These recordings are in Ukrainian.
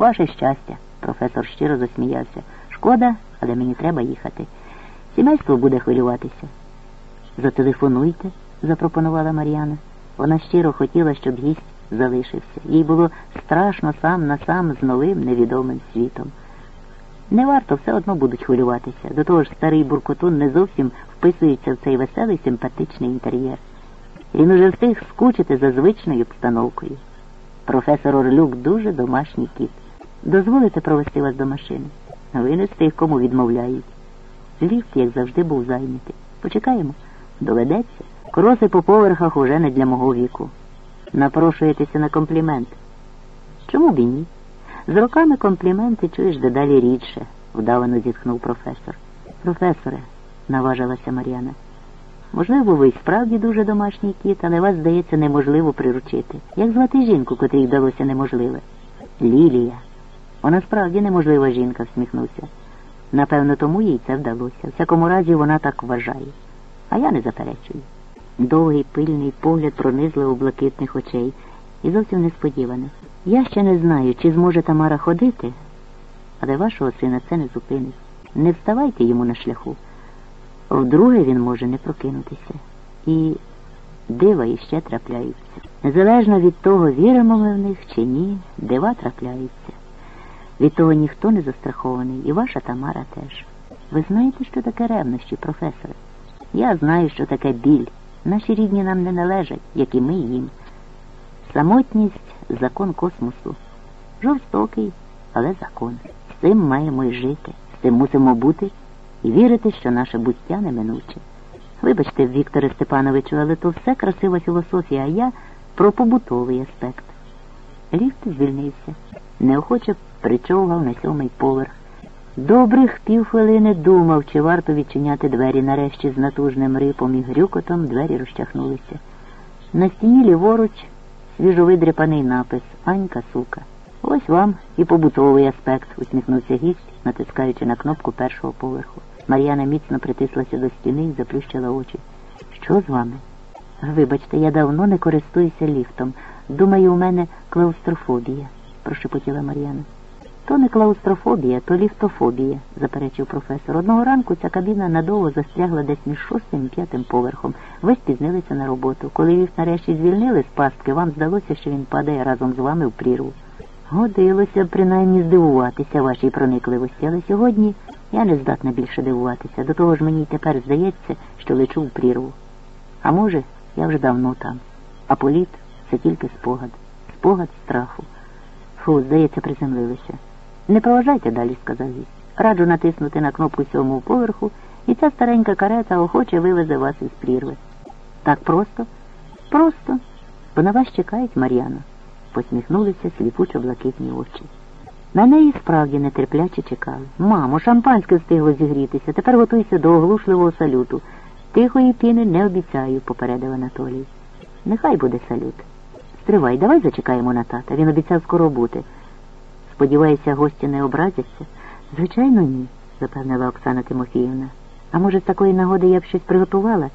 Ваше щастя, професор щиро засміявся. Шкода, але мені треба їхати. Сімейство буде хвилюватися. Зателефонуйте, запропонувала Мар'яна. Вона щиро хотіла, щоб гість залишився. Їй було страшно сам на сам з новим невідомим світом. Не варто все одно будуть хвилюватися. До того ж, старий буркотун не зовсім вписується в цей веселий симпатичний інтер'єр. Він уже встиг скучити за звичною обстановкою. Професор Орлюк дуже домашній кіт. Дозволите провести вас до машини? Ви не з тих, кому відмовляють. Ліфт, як завжди, був зайнятий. Почекаємо. Доведеться. Кроси по поверхах уже не для мого віку. Напрошуєтеся на комплімент. Чому б і ні? З роками компліменти чуєш дедалі рідше, вдавано зітхнув професор. Професоре, наважилася Мар'яна. Можливо, ви справді дуже домашній кіт, але вас, здається, неможливо приручити. Як звати жінку, котрій вдалося неможливе? Лілія. Вона справді неможлива жінка, всміхнувся. Напевно, тому їй це вдалося. В всякому разі, вона так вважає. А я не заперечую. Довгий пильний погляд пронизливо блакитних очей і зовсім несподіване. Я ще не знаю, чи зможе Тамара ходити, але вашого сина це не зупинить. Не вставайте йому на шляху. Вдруге він може не прокинутися. І дива іще трапляються. Незалежно від того, віримо ми в них чи ні, дива трапляються. Від того ніхто не застрахований, і ваша Тамара теж. Ви знаєте, що таке ревнощі, професоре? Я знаю, що таке біль. Наші рідні нам не належать, як і ми їм. Самотність закон космосу. Жорстокий, але закон. З цим маємо й жити, з цим мусимо бути і вірити, що наше буття неминуче. Вибачте, Вікторе Степановичу, але то все красива філософія, а я про побутовий аспект. Ліфт звільнився, неохоче причовгав на сьомий поверх. Добрих півхвилини думав, чи варто відчиняти двері нарешті з натужним рипом і грюкотом двері розчахнулися. На стіні ліворуч свіжовидряпаний напис Анька сука. Ось вам і побутовий аспект, усміхнувся гість, натискаючи на кнопку першого поверху. Мар'яна міцно притислася до стіни і заплющила очі. Що з вами? Вибачте, я давно не користуюся ліфтом. Думаю, у мене клаустрофобія, прошепотіла Мар'яна. То не клаустрофобія, то ліфтофобія, заперечив професор. Одного ранку ця кабіна надовго застрягла десь між шостим і п'ятим поверхом. Ви спізнилися на роботу. Коли ліфт нарешті звільнили з пастки, вам здалося, що він падає разом з вами в прірву. Годилося б принаймні здивуватися вашій проникливості, але сьогодні я не здатна більше дивуватися. До того ж мені й тепер здається, що лечу в прірву. А може, я вже давно там. А політ це тільки спогад. Спогад страху. Фу, здається, приземлилися. Не проважайте далі, сказав гість. Раджу натиснути на кнопку сьомого поверху, і ця старенька карета охоче вивезе вас із прірви. Так просто? Просто. Бо на вас чекають Мар'яна. Посміхнулися сліпучо блакитні очі. На неї справді нетерпляче чекали. Мамо, шампанське встигло зігрітися, тепер готуйся до оглушливого салюту. Тихої піни не обіцяю, попередив Анатолій. Нехай буде салют. Стривай, давай зачекаємо на тата. Він обіцяв скоро бути. Сподіваюся, гості не образяться? Звичайно, ні, запевнила Оксана Тимофіївна. А може, з такої нагоди я б щось приготувала,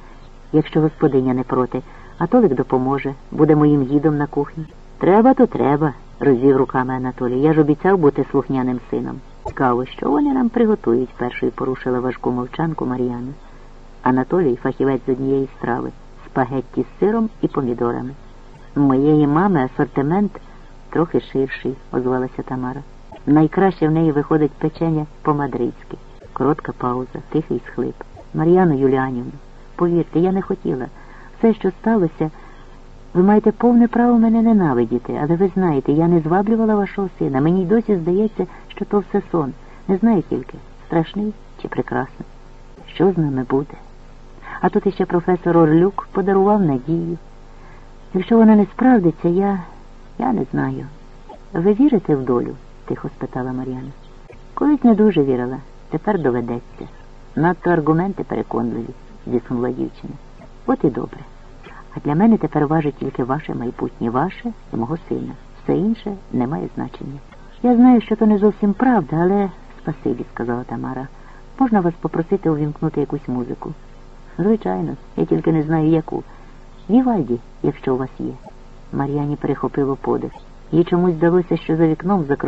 якщо господиня не проти, а Толик допоможе, буде моїм гідом на кухні. Треба, то треба, розвів руками Анатолій. Я ж обіцяв бути слухняним сином. Цікаво, що вони нам приготують, першою порушила важку мовчанку Мар'яна. Анатолій фахівець з однієї страви, спагетті з сиром і помідорами. Моєї мами асортимент трохи ширший, озвалася Тамара. Найкраще в неї виходить печення по-мадридськи. Коротка пауза, тихий схлип. Мар'яно Юліанівну, повірте, я не хотіла. Все, що сталося, ви маєте повне право мене ненавидіти, але ви знаєте, я не зваблювала вашого сина. Мені й досі здається, що то все сон. Не знаю тільки, страшний чи прекрасний. Що з нами буде? А тут іще професор Орлюк подарував надію. Якщо вона не справдиться, я. Я не знаю. Ви вірите в долю? тихо спитала Мар'яна. Колись не дуже вірила, тепер доведеться. Надто аргументи переконливі, зіснула дівчина. От і добре. А для мене тепер важить тільки ваше майбутнє, ваше і мого сина. Все інше не має значення. Я знаю, що то не зовсім правда, але спасибі, сказала Тамара. Можна вас попросити увімкнути якусь музику? Звичайно, я тільки не знаю яку. Вівальді, якщо у вас є. Мар'яні перехопило подих. Їй чомусь здалося, що за вікном закружляє.